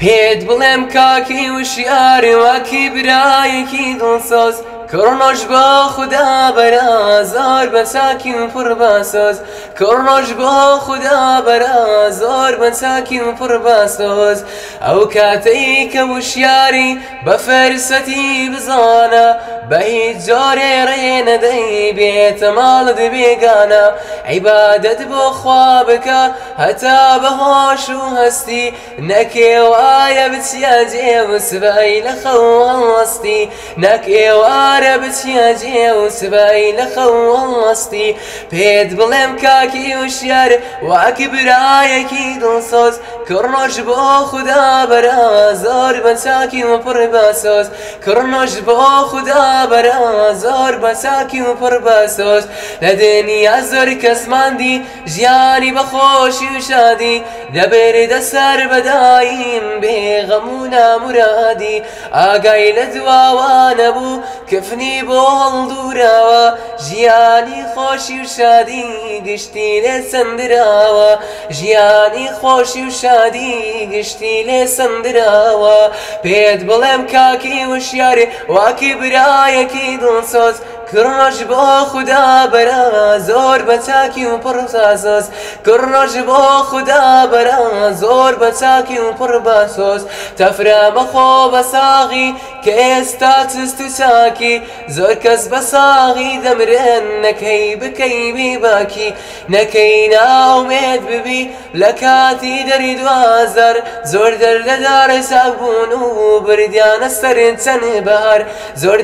پێت بڵێم کاکی وشیاری وەکی برایەکی دڵسۆز کرنش با خدا بر بن ساکن پر باساز کرنش با خدا بر بن ساکن پر باساز او کاتی کوشیاری با فرستی بزانا به هیچ جاره رین دی به دی بیگانا عبادت با خواب که حتا به و هستی نکی و آیا بتیاجی و سبایی لخو هستی نکی و دیارە بچیاجێ و سبایی نەخەوەڵمەستی پێت بڵێم کاکی وشیار واکە برایەکی دڵسۆز کڕنۆش بۆ خوددا بەرا زۆر بەچاکی وپڕ بەسۆز کڕنۆش بۆ خوددا بەرا زۆر بەچاکی وپڕ بەسۆز لە دنیا زۆر کەسماندی ژیانی بەخۆشی و شادی دەبێرێ دەسەر بەدایم بێغەمو نامورادی ئاگای لە دواوانەبوو کە زولفنی بۆ هەڵدوراوە ژیانی خۆشی و شادی گشتی لێ سندراوە ژیانی خۆشی و شادی گشتی لێ سندراوە پێت بڵێم کاکی وشیارێ واکی برایەکی دڵسۆز کرناش با خدا برا زور بە چاکی و پر کڕژ بۆ خوددا بەرە زۆر بە چاکی و پر باسۆس تەفرە بەخۆ ساغی کە ئێستا چست و چاکی زۆر کەس بە ساغی دەمرێن نەکەی بکەیبی باکی نەکەی ناومێت ببی لکاتی دری دو زور زۆر دەردەدارە ساگبوون و بردیان زۆر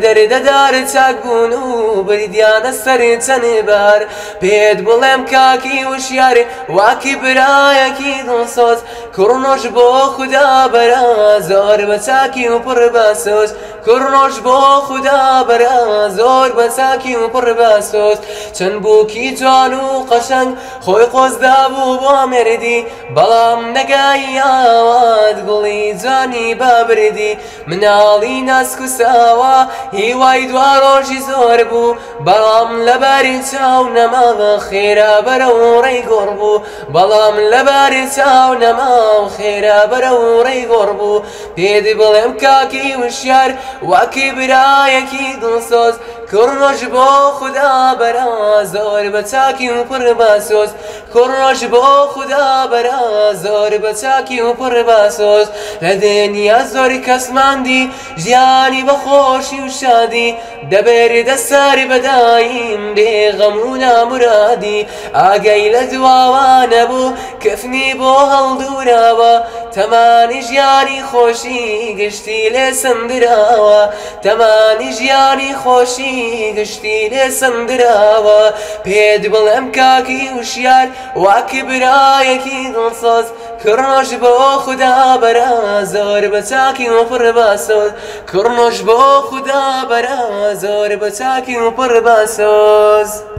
و بریدیانە سەری چەنێ بار پێت بڵێم کاکی وشیارێ واکی برایەکی دڵسۆز کوڕنۆش بۆ خوددا بەرا زۆر بە چاکی و پڕ باسۆز کوڕنۆش بۆ خوددا بەرا زۆر بە چاکی و پڕ باسۆز چەند بووکی جوان و قەشەنگ خۆی قۆزدا بوو بۆ مێردی بەڵام نەگایی ئاوان دەڵێت گوڵی جوانی بابردی مناڵی ناسک و ساوا هیوای دوا ڕۆژی زۆر بوو بەڵام لەباری چاو نەماوە خێرا بەرە و ڕێی گۆڕ بوو بەڵام لەباری چاو نەماو خێرا بەرە و ڕێی گۆڕ بوو پێدی بڵێم کاکی وشیار واکی برایەکی دڵسۆز کڕۆژ بۆ خدا بەرا زۆر بە چاکی و پڕ باسۆز کوڕژ بۆ خوددا بەرا زۆر بەچاکی و پڕ باسۆز لە دێنیا زۆری کەسماندی ژیانی بەخۆشی و شادی دەبێری دەساری بەدایم بێغەم و نامرادی ئاگەی لە دواوانە بوو کەفنی بۆ هەڵدوراوە تەمانی ژیانی خۆشی گشتی لێ سندراوە تەمانی ژیانی خۆشی گشتی لێ سندراوە پێت بڵێم کاکی وشیار واکی برایەکی دڵسۆز کڕۆژ بۆ خدا بەرە زۆر بە چاکی و پڕ باسۆز کڕنۆش بۆ خدا بەرە زۆر بە چاکی و پڕ باسۆز